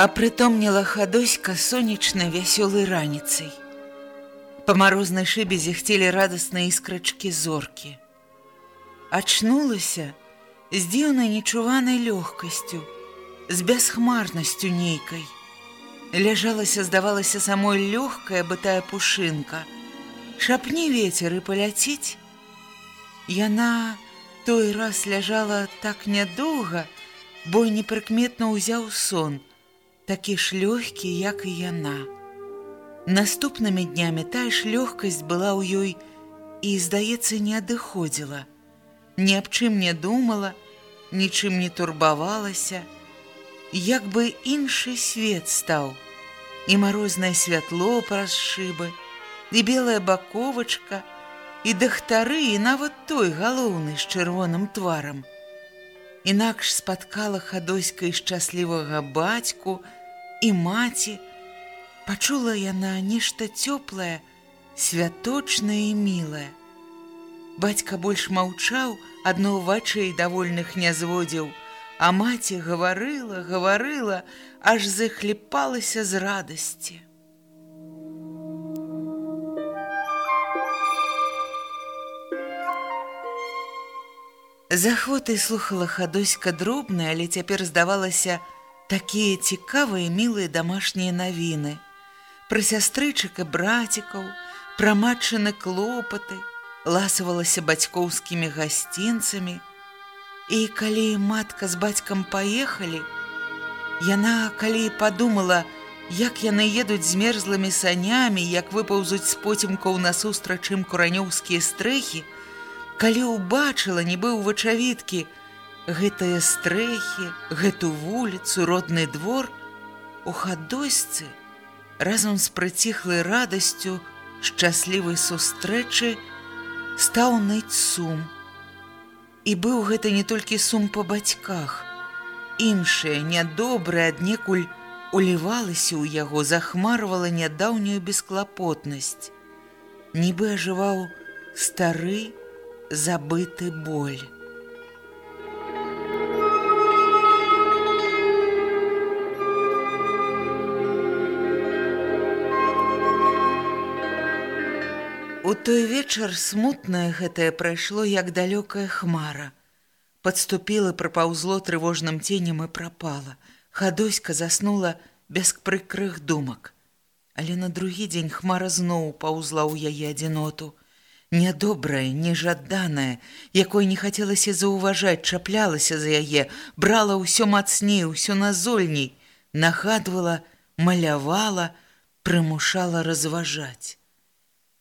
Апрытомніла хадоська сонечнай вясёлай раніцай. Па марознай шыбе зіхцелі радасныя іскрачкі зоркі. Ачнулася з дзіўнай нечуванай лёгкасцю, з бясхмарнасцю нейкай. Ляжалася, здавалася самой лёгкая бытая пушынка. Шапні вецер і паляціць. Яна той раз ляжала так нядоўга, бо непрыкметна ўзяў сон – такі ж лёгкі, як і яна. Наступнымі днямі тая ж лёгкасць была ў ёй і, здаецца, не адыходзіла. Ні аб чым не думала, нічым не турбавалася, як бы іншы свет стаў, і марознае святло праз шыбы, і белая баковачка, і дахтары, і нават той галоўны з чырвоным тварам. Інакш спаткала хадоська і шчаслівага бацьку, і маці пачула яна нешта цёплае, святочнае і мілае. Бацька больш маўчаў, адно вачэй давольных не зводзіў, а маці гаварыла, гаварыла, аж захліпалася з радасці. Захвотай слухала хадоська дробная, але цяпер здавалася, такія цікавыя мілыя дамашнія навіны. Пра сястрычак і брацікаў пра матчыны клопаты ласавалася бацькоўскімі гасцінцамі. І калі матка з бацькам паехалі яна калі падумала як яны едуць з мерзлымі санямі як выпаўзуць з поцемкаў насустрач ім куранёўскія стрэхі калі ўбачыла нібы ў вачавіткі гэтыя стрэхі, гэту вуліцу, родны двор, у хадосьцы, разам з прыціхлай радасцю шчаслівай сустрэчы стаў ныць сум. І быў гэта не толькі сум па бацьках. Іншае, нядобрае аднекуль улівалася ў яго, захмарвала нядаўнюю бесклапотнасць. Нібы ажываў стары забыты боль. У той вечар смутнае гэтае прайшло як далёкая хмара. Падступіла, прапаўзло трывожным ценем і прапала. Хадоська заснула без прыкрых думак. Але на другі дзень хмара зноў паўзла ў яе адзіноту. Нядобрая, нежаданая, якой не хацелася заўважаць, чаплялася за яе, брала ўсё мацней, усё назольней, нагадвала, малявала, прымушала разважаць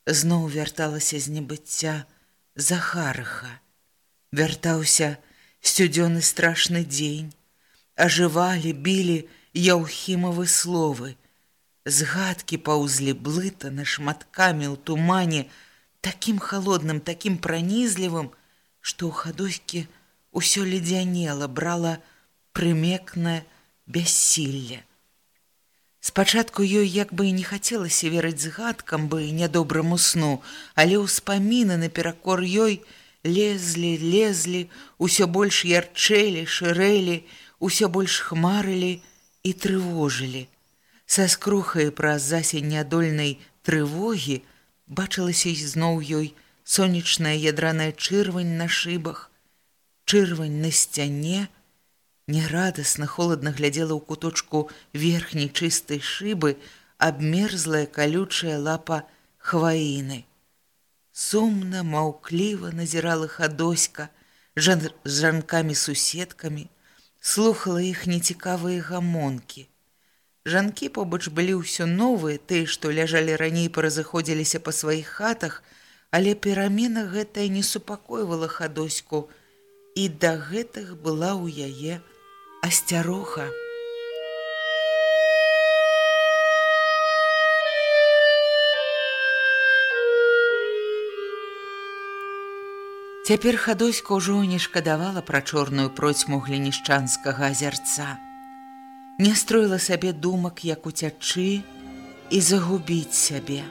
зноў вярталася з небыцця захарыха вяртаўся сцюдзёны страшны дзень. Ажывалі білі яўхімавы словы. Згадкі паўзлі блыта на шматкамі ў тумане такім холодным такім пранізлівым што ў хадуські ўсё ледзянела брала прымекнае бяссілле Спачатку ёй як бы і не хацелася верыць згадкам бы нядобраму сну, але ўспаміны наперакор ёй лезлі, лезлі, усё больш ярчэлі, шырэлі, усё больш хмарылі і трывожылі. Са скрухай праз засень нядольнай трывогі бачылася зноў ёй сонечная ядраная чырвань на шыбах, чырвань на сцяне, Нерадасна холодна глядзела ў куточку верхняй чыстай шыбы, абмерзлая калючая лапа хваіны. Сумна, маўкліва назірала хадоська жан з жанкамі-суседкамі, слухала іх нецікавыя гамонкі. Жанкі побач былі ўсё новыя, тыя, што ляжалі раней паразыходзіліся па сваіх хатах, але перамена гэтая не супакойвала хадоську, і да гэтых была ў яе асцяроха. Цяпер хадоська ўжо не шкадавала пра чорную процьму глінішчанскага азярца. Не строіла сабе думак, як уцячы і загубіць сябе.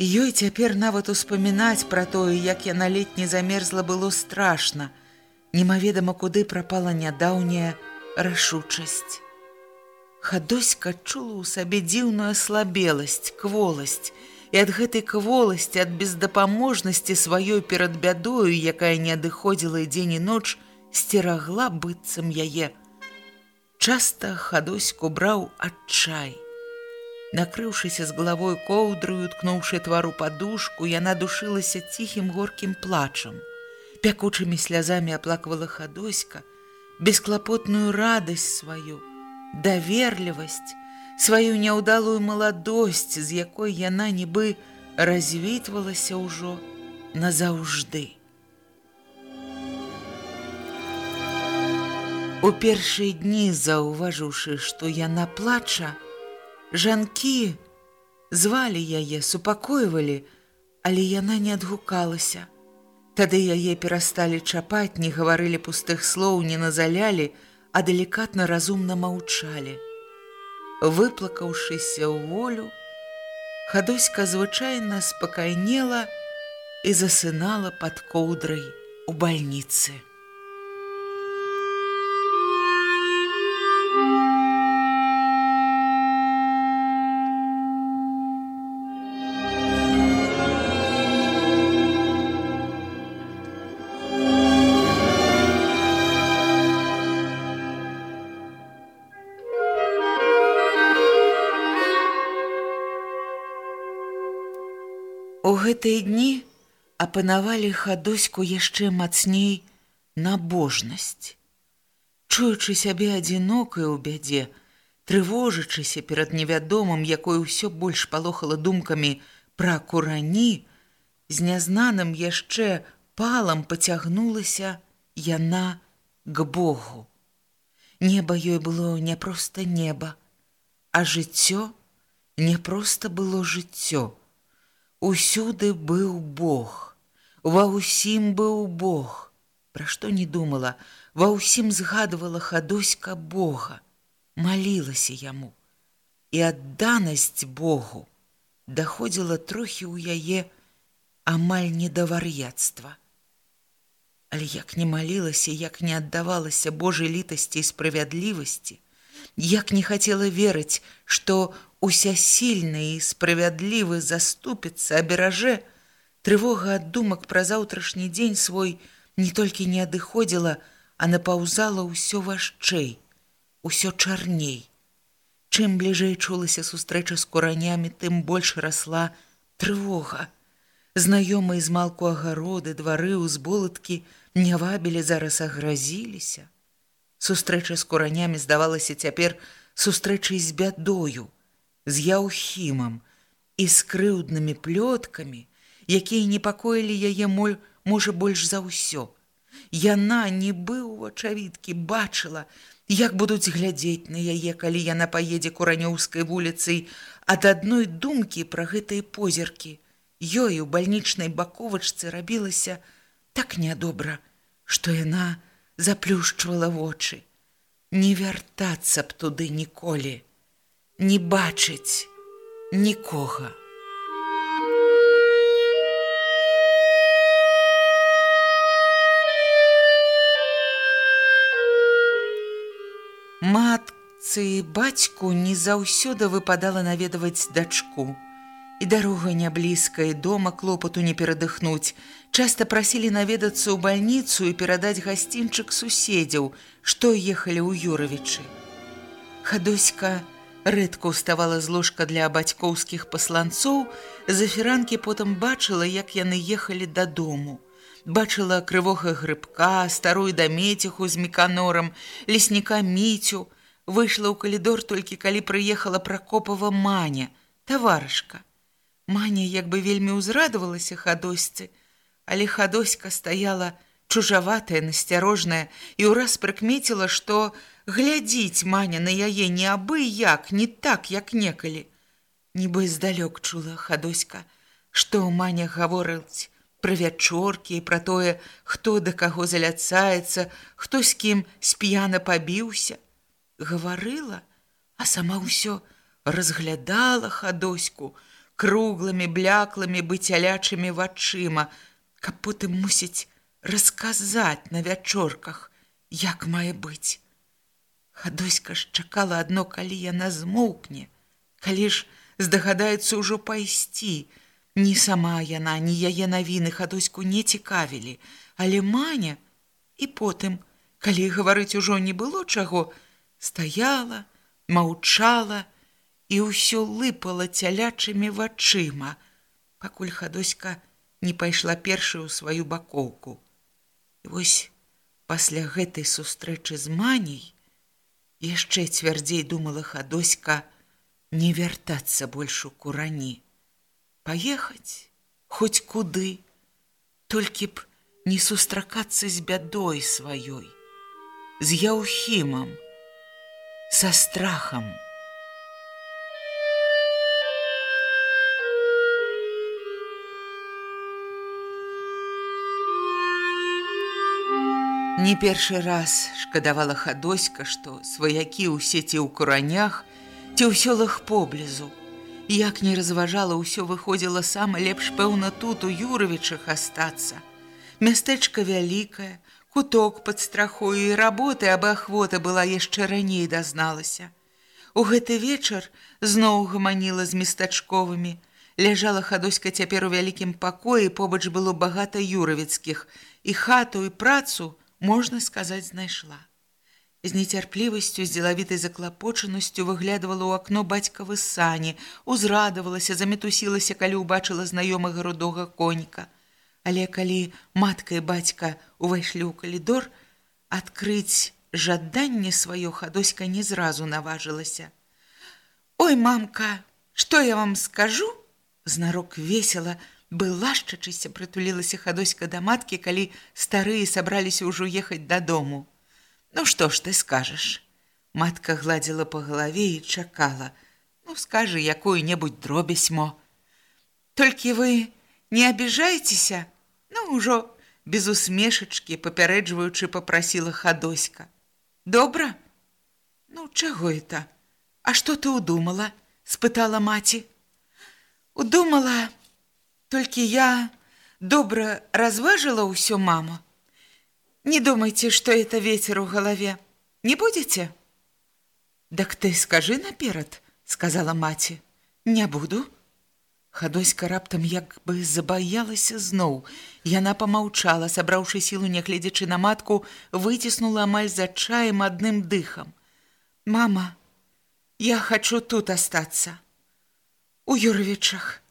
Ёй цяпер нават успамінаць пра тое, як яна летні замерзла было страшна. Немаведама, куды прапала нядаўняя рашучасць. Хадоська чула ў сабе дзіўную слабеласць, кволасць, і ад гэтай кволасці ад бездапаможнасці сваёй перад бядою, якая не адыходзіла дзень і ноч, сцерагла быццам яе. Часта хадоську браў адчай. Накрыўшыся з галавой коўдрую, ткнуўшы твару падушку, яна душылася ціхім горкім плачам. Пякучымі слязамі аплаквала хадоська, бесклапотную радасць сваю, даверлівасць, сваю няўдалую маладосць, з якой яна нібы развітвалася ўжо назаўжды. У першыя дні, заўважыўшы, што яна плача, жанкі звалі яе, супакойвалі, але яна не адгукалася. Тады яе перасталі чапаць, не гаварылі пустых слоў, не назалялі, а далікатна разумна маўчалі выплакаўшыся ў волю, хадоська звычайна спакайнела і засынала пад коўдрай у бальніцы. Гэтыя дні апанавалі хадоську яшчэ мацней набожнасць. Чуючы сябе адзінокай у бядзе, трывожачыся перад невядомым, якой усё больш палохала думкамі пра курані, з нязнаным яшчэ палам пацягнулася яна к Богу. Неба ёй было не проста неба, а жыццё не проста было жыццё. Усюды быў Бог, ва ўсім быў Бог. Пра што не думала, ва ўсім згадывала хадоська Бога, малілася яму. І адданасць Богу даходзіла трохі ў яе амаль не да вар'яцтва. Але як не малілася, як не аддавалася Божай літасці і справядлівасці, як не хацела верыць, што усясільны і справядлівы заступіцца абераже, трывога ад думак пра заўтрашні дзень свой не толькі не адыходзіла, а напаўзала ўсё важчэй, усё чарней. Чым бліжэй чулася сустрэча з куранямі, тым больш расла трывога. Знаёмыя з малку агароды, двары, узболаткі не вабілі зараз агразіліся. Сустрэча з куранямі здавалася цяпер сустрэчай з бядою з яўхімам і з крыўднымі плёткамі, якія непакоілі яе моль можа больш за ўсё. Яна не быў у ачавіткі бачыла, як будуць глядзець на яе, калі яна паедзе куранёўскай вуліцай ад адной думкі пра гэтыя позіркі. Ёй у бальнічнай баковачцы рабілася так нядобра, што яна заплюшчвала вочы. Не вяртацца б туды ніколі не бачыць нікога. Матцы і бацьку не заўсёды выпадала наведаваць дачку. І дарога не блізкая, дома клопату не перадыхнуць. Часта прасілі наведацца ў бальніцу і перадаць гасцінчык суседзяў, што ехалі ў Юравічы. Хадоська, рэдка ўставала з ложка для бацькоўскіх пасланцоў, зафіранкі потым бачыла, як яны ехалі дадому. Бачыла крывога грыбка, старую дамеціху з меканорам, лесніка міцю, выйшла ў калідор толькі калі прыехала пракопава маня, таварышка. Маня як бы вельмі ўзрадавалася хадосьцы, але хадоська стаяла чужаватая, насцярожная і ўраз прыкмеціла, што глядзіць маня на яе не абы як, не так, як некалі. Нібы здалёк чула хадоська, што маня гаворыць пра вячоркі і пра тое, хто да каго заляцаецца, хто з кім сп'яна пабіўся. Гаварыла, а сама ўсё разглядала хадоську, круглымі бляклымі быцялячымі вачыма, каб потым мусіць расказаць на вячорках, як мае быць. Хадоська ж чакала адно, калі яна змоўкне, калі ж здагадаецца ўжо пайсці. Ні сама яна, ні яе навіны хадоську не цікавілі, але маня і потым, калі гаварыць ужо не было чаго, стаяла, маўчала, і ўсё лыпала цялячымі вачыма, пакуль хадоська не пайшла першую ў сваю бакоўку. І вось пасля гэтай сустрэчы з маняй яшчэ цвярдзей думала хадоська не вяртацца больш у курані. Паехаць хоць куды, толькі б не сустракацца з бядой сваёй, з яўхімам, са страхам. Не першы раз шкадавала хадоська, што сваякі ў сеці ў куранях ці ў сёлах поблізу. Як не разважала, ўсё выходзіла сама лепш пэўна тут у Юравічах астацца. Мястэчка вялікае, куток пад страхою і работы абы ахвота была яшчэ раней дазналася. У гэты вечар зноў гаманіла з местачковымі. Ляжала хадоська цяпер у вялікім пакоі, побач было багата юравіцкіх, і хату і працу, можна сказаць, знайшла. З нецярплівасцю з дзелавітай заклапочанасцю выглядывала ў акно бацькавы сані, узрадавалася, заметусілася, калі ўбачыла знаёмага рудога конька. Але калі матка і бацька увайшлі ў калідор, адкрыць жаданне сваё хадоська не зразу наважылася. Ой, мамка, што я вам скажу? Знарок весела, былашчачыся прытулілася хадоська да маткі, калі старыя сабраліся ўжо ехаць дадому. Ну што ж ты скажаш? Матка гладзіла па галаве і чакала: Ну скажы якую-небудзь дробязьмо. Толькі вы не абіжайцеся, Ну ўжо без усмешачкі папярэджваючы попрасіла хадоська. Добра? Ну чаго это? А што ты удумала? спытала маці. Удумала, Толькі я добра разважыла ўсё маму. Не думайце, што это ветер у галаве. Не будзеце? Дак ты скажы наперад, сказала маці. Не буду. Хадоська раптам як бы забаялася зноў. Яна помаўчала, сабраўшы сілу, нягледзячы на матку, выціснула амаль за чаем адным дыхам. Мама, я хачу тут астацца. У Юрвічах.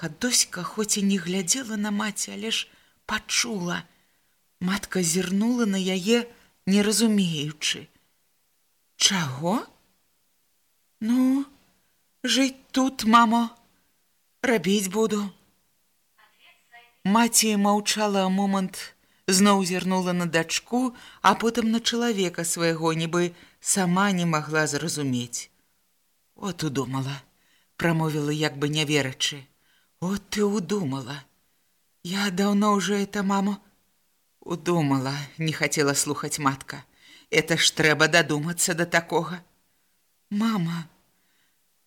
Хадоська хоць і не глядзела на маці, але ж пачула. Матка зірнула на яе, не разумеючы. Чаго? Ну, жыць тут, мамо, рабіць буду. Маці маўчала момант, зноў зірнула на дачку, а потым на чалавека свайго нібы сама не магла зразумець. От удумала, прамовіла як бы не верачы. Вот ты удумала. Я давно уже это, мама. Удумала, не хотела слухать матка. Это ж трэба додуматься до такого. Мама,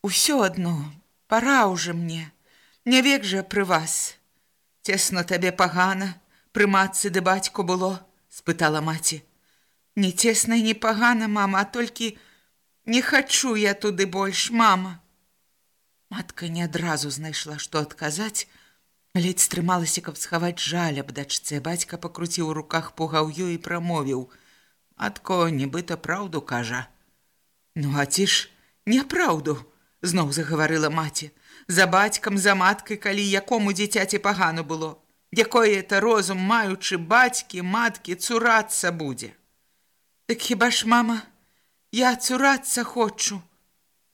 усё одно, пора уже мне. Не век же при вас. Тесно тебе погано, при матцы да батьку было, спытала маці. Не тесно и не погано, мама, а только не хочу я туды больш, мама. Матка не адразу знайшла, што адказаць, ледзь стрымалася, каб схаваць жаль аб дачце. бацька пакруціў у руках пугаўю і прамовіў: « Атко, нібыта праўду кажа. Ну а ці ж Няпраўду, зноў загаварыла маці. За бацькам, за маткай, калі якому дзіцяці пагана было. Якое это розум, маючы бацькі, маткі, цурацца будзе. Дык хіба ж, мама, я цурацца хочу,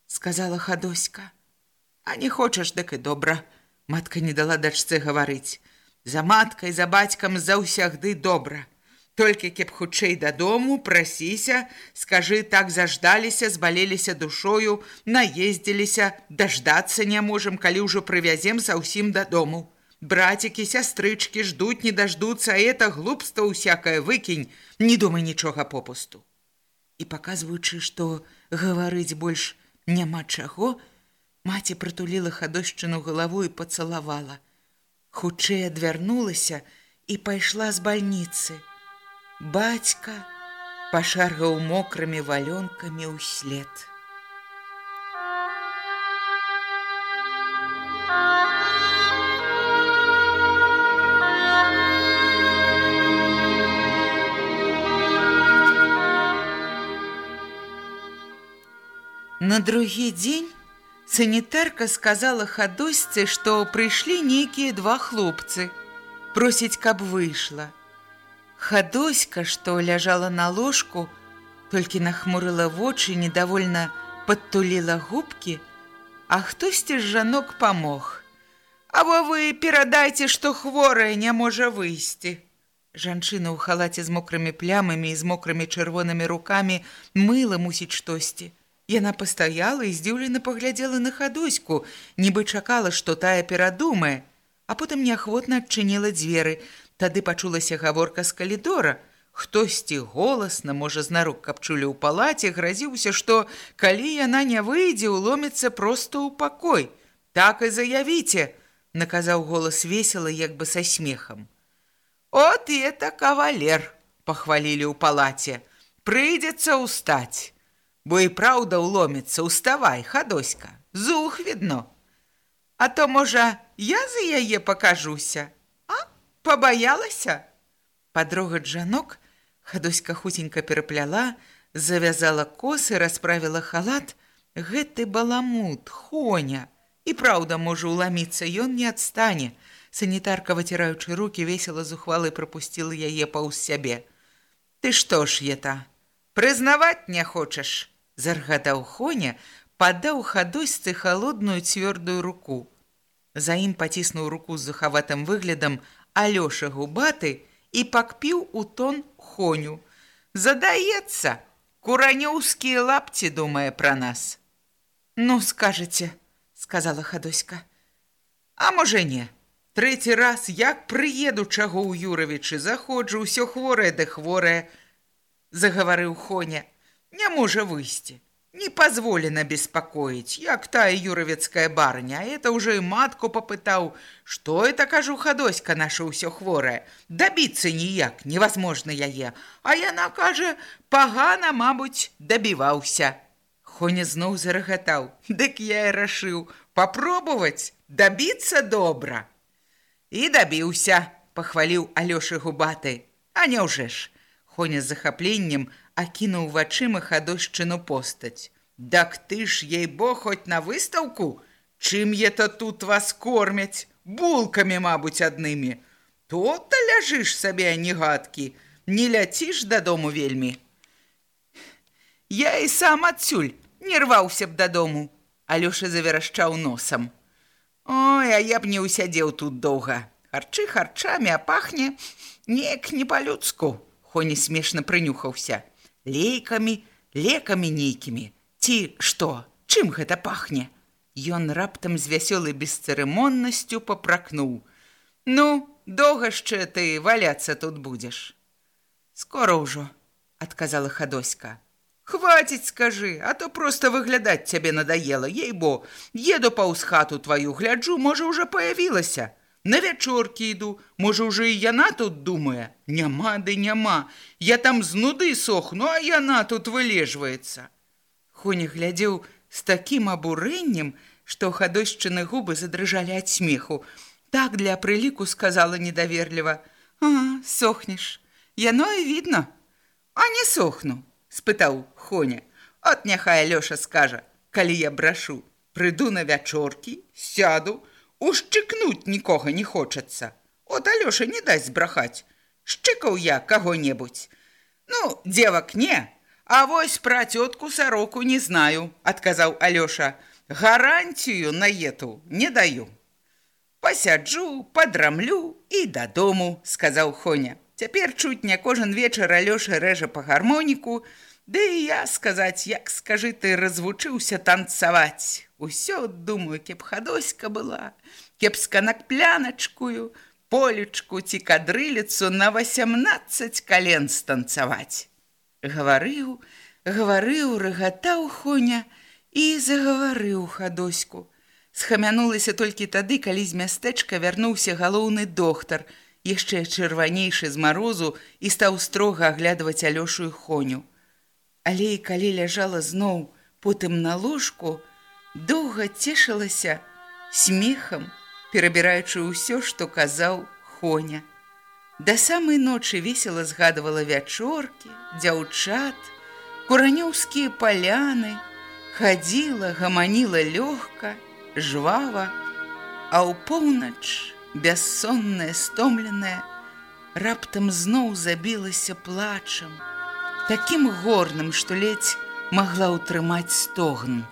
сказала хадоська. А не хочаш, дык і добра. Матка не дала дачцы гаварыць. За маткай, за бацькам заўсягды добра. Толькі кеп хутчэй дадому, прасіся, скажы, так заждаліся, збалеліся душою, наездзіліся, даждацца не можам, калі ўжо прывязем заўсім дадому. Брацікі, сястрычкі ждуць, не даждуцца, а это глупства ўсякае выкінь, не думай нічога попусту. І паказваючы, што гаварыць больш няма чаго, маці прытуліла хадошчыну галаву і пацалавала. Хутчэй адвярнулася і пайшла з бальніцы. Бацька пашаргаў мокрымі валёнкамі ўслед. На другі дзень санітарка сказала хадосьцы, што прыйшлі нейкія два хлопцы, просіць, каб выйшла. Хадоська, што ляжала на ложку, толькі нахмурыла вочы, недовольна падтуліла губкі, а хтосьці з жанок памог. Або вы перадайце, што хворая не можа выйсці. Жанчына ў халаце з мокрымі плямамі і з мокрымі чырвонымі рукамі мыла мусіць штосьці. Яна пастаяла і здзіўлена паглядзела на хадоську, нібы чакала, што тая перадумае, а потым неахвотна адчыніла дзверы. Тады пачулася гаворка з калідора. Хтосьці голасна, можа, знарок капчулі ў палаце, гразіўся, што калі яна не выйдзе, уломіцца проста ў пакой. Так і заявіце, наказаў голас весела, як бы са смехам. От і это кавалер, пахвалілі ў палаце. Прыйдзецца ўстаць бо і праўда ўломіцца, уставай, хадоська, зух відно. А то, можа, я за яе пакажуся, а пабаялася. Падрогаць жанок хадоська хутенька перапляла, завязала косы, расправіла халат, гэты баламут, хоня. І праўда, можа ўламіцца, ён не адстане. Санітарка, выціраючы руки, весела зухвалы прапусціла яе паўз сябе. Ты што ж, ета, прызнаваць не хочаш? Заргадаў Хоня, падаў хадосьцы холодную цвёрдую руку. За ім паціснуў руку з захаватым выглядам Алёша губаты і пакпіў у тон Хоню. Задаецца, куранёўскія лапці думае пра нас. Ну, скажаце, сказала хадоська. А можа не. Трэці раз, як прыеду чаго ў Юравічы, заходжу, ўсё хворае да хворае, загаварыў Хоня не можа выйсці. Не позволено беспокоить, як тая юровецкая барыня, а это уже и матку попытаў, что это, кажу, ходоська наша ўсё хворая, добиться ніяк, невозможно яе, а яна, кажа, пагана, мабуть, добиваўся. Хоня зноў зарагатаў, дык я и рашыў, попробовать, добиться добра. И добіўся, похваліў Алёша губаты, а няўжо ж, Хоня з захапленнем, акінуў вачыма хадошчыну постаць. Дак ты ж ей бо хоць на выстаўку, Чым это тут вас кормяць, булкамі, мабуць, аднымі. То-то ляжыш сабе анегадкі, не ляціш дадому вельмі. Я і сам адсюль не рваўся б дадому, Алёша заверашчаў носам. Ой, а я б не ўсядзеў тут доўга. Харчы харчамі, а пахне неяк не па-людску. Хоні смешна прынюхаўся лейкамі, лекамі нейкімі. Ці што, чым гэта пахне? Ён раптам з вясёлай бесцырымоннасцю папракнуў: « Ну, доўга яшчэ ты валяцца тут будзеш. Скора ўжо, адказала хадоська. Хваціць, скажы, а то проста выглядаць цябе надаела, ей-бо, еду паўз хату тваю гляджу, можа, уже паявілася. На вячоркі іду, можа ўжо і яна тут думае, няма ды няма. Я там з нуды сохну, а яна тут вылежваецца. Хоня глядзеў з такім абурэннем, што хадошчыны губы задрыжалі ад смеху. Так для прыліку сказала недаверліва: « А, сохнеш, Яно і відно. А не сохну, спытаў Хоня. От няхай Лёша скажа: калі я брашу, прыйду на вячоркі, сяду, ушчыкнуць нікога не хочацца. От Алёша не дасць збрахаць. Шчыкаў я каго-небудзь. Ну, девак не, а вось пра цётку сароку не знаю, адказаў Алёша. Гарантію на ету не даю. Пасяджу, падрамлю і дадому, сказаў Хоня. Цяпер чуць не кожен вечар Алёша рэжа па гармоніку, Ды і я сказаць, як скажы ты развучыўся танцаваць. Усё думаю, кеп хадоська была, кепска на пляначкую, полечку ці кадрыліцу на 18 кален станцаваць. Гаварыў, гаварыў, рыгатаў Хоня і загаварыў хадоську. Схамянулася толькі тады, калі з мястэчка вярнуўся галоўны доктар, яшчэ чырванейшы з марозу і стаў строга аглядваць алёшу і хоню. Але і калі ляжала зноў потым на ложку, доўга цешылася смехам, перабіраючы ўсё, што казаў хоня. Да самай ночы весела згадывала вячоркі, дзяўчат, куранёўскія паляны, хадзіла, гаманіла лёгка, жвава, а ў поўнач, бяссонная, стомленая, раптам зноў забілася плачам, такім горным, што ледзь магла ўтрымаць стогн.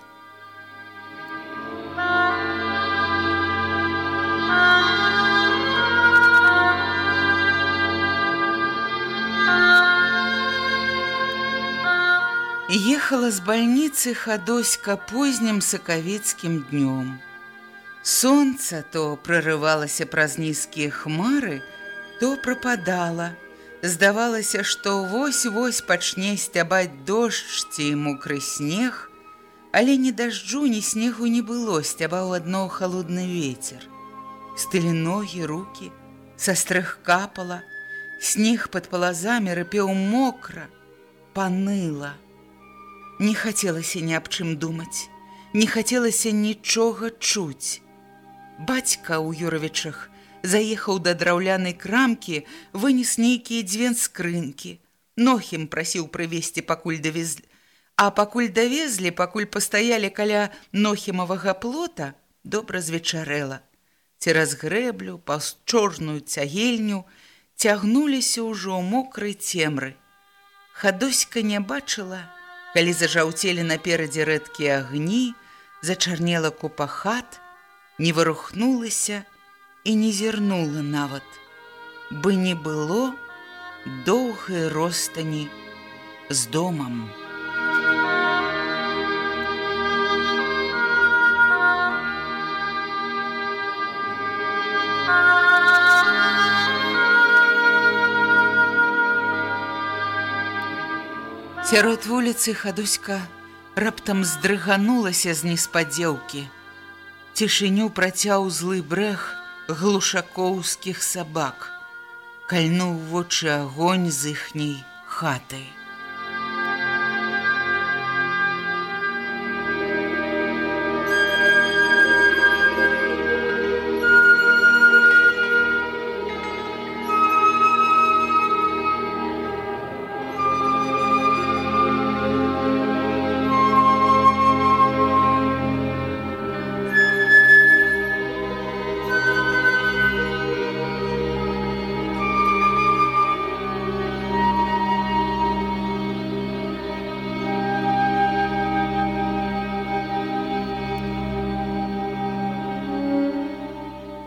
Ехала з бальніцы хадоська познім сакавецкім днём. Сонца то прорывалася праз нізкія хмары, то прападала. Здавалася, што вось-вось пачне сцябаць дождж ці мокры снег, але ні дажджу, ні снегу не было, сцябаў адно халодны ветер. Стылі ногі, руки, са стрых капала, снег пад палазамі рыпеў мокра, паныла. Не хацелася ні аб чым думаць, не хацелася нічога чуць. Бацька ў Юравічах заехаў да драўлянай крамкі, вынес нейкія дзве скрынкі. Нохім прасіў прывесці пакуль давезлі. А пакуль давезлі, пакуль пастаялі каля нохімавага плота, добра звечарэла. Цераз грэблю, паўз чорную цягельню цягнуліся ўжо мокрай цемры. Хадоська не бачыла, Калі зажаўцелі наперадзе рэдкія агні, зачарнела купа хат, не вырухнулася і не зірнула нават, бы не было доўгай ростані з домам. Сярод вуліцы хадуська раптам здрыганулася з неспадзеўкі. Цішыню працяў злы брэх глушакоўскіх сабак, кальнуў вочы агонь з іхняй хатай.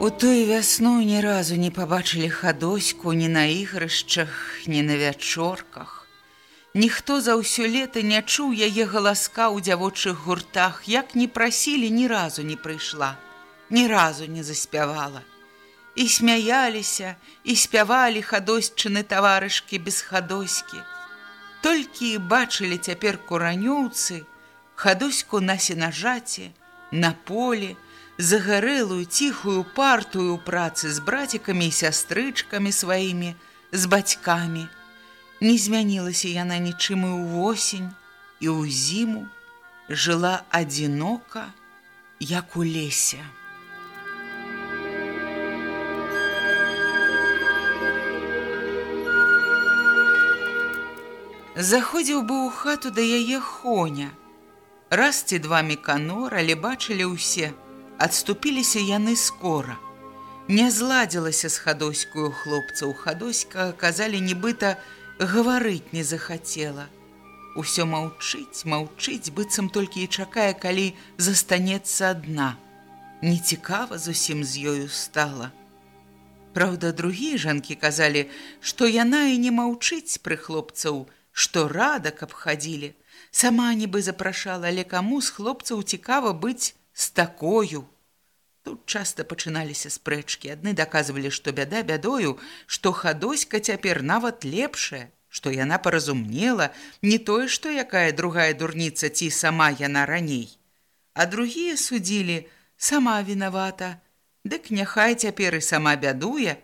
У тую вясну ні разу не пабачылі хадоську ні на ігрышчах, ні на вячорках. Ніхто за ўсё лета не чуў яе галаска ў дзявочых гуртах, як не прасілі, ні разу не прыйшла, ні разу не заспявала. І смяяліся, і спявалі хадосьчыны таварышкі без хадоські. Толькі і бачылі цяпер куранёўцы, хадоську на сенажаце, на поле, загарэлую ціхую партую працы з брацікамі і сястрычкамі сваімі, з бацькамі. Не змянілася яна нічым і ўвосень і ў зіму жыла адзінока, як у лесе. Заходзіў бы ў хату да яе хоня, Раз ці два меканор, але бачылі ўсе. Адступіліся яны скора. Не зладзілася з хадоськую хлопцаў. Хадоська, казалі, нібыта, гаварыць не захацела. Усё маўчыць, маўчыць, быццам толькі і чакае, калі застанецца адна. Нецікава зусім з ёю стала. Праўда, другія жанкі казалі, што яна і не маўчыць пры хлопцаў, што рада, каб хадзілі. Сама нібы запрашала, але каму з хлопцаў цікава быць з такою. Тут часта пачыналіся спрэчкі. Адны даказвалі, што бяда бядою, што хадоська цяпер нават лепшая, што яна паразумнела, не тое, што якая другая дурніца ці сама яна раней. А другія судзілі, сама вінавата, Дык няхай цяпер і сама бядуе,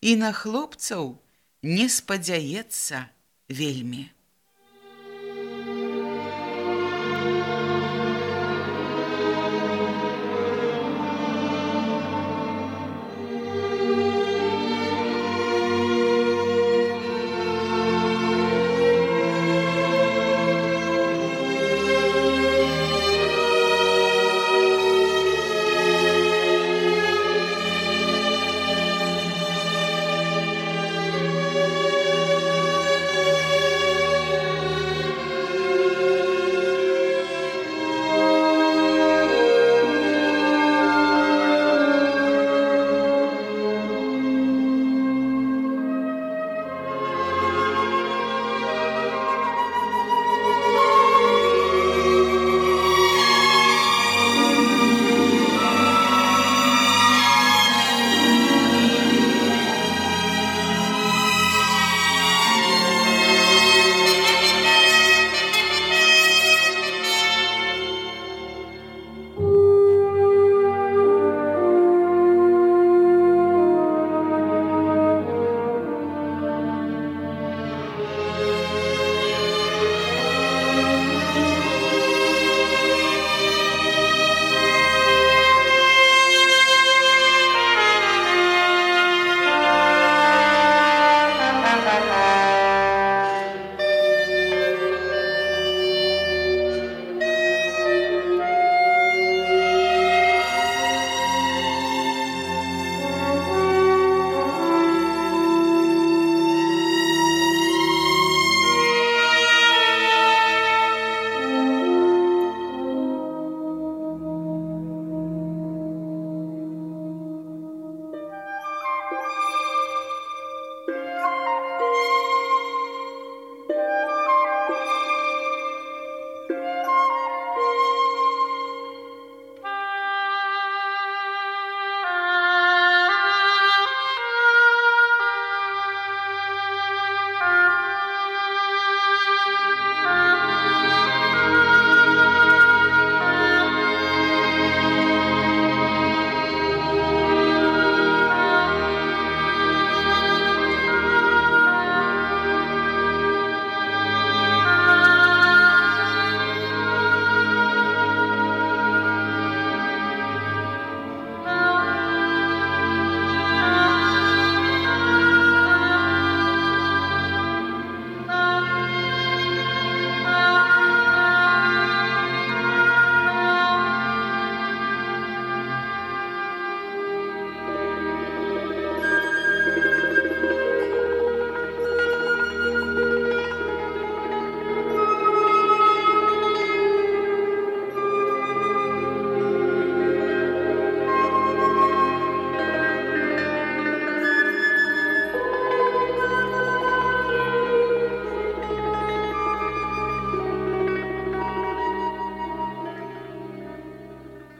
і на хлопцаў не спадзяецца вельмі.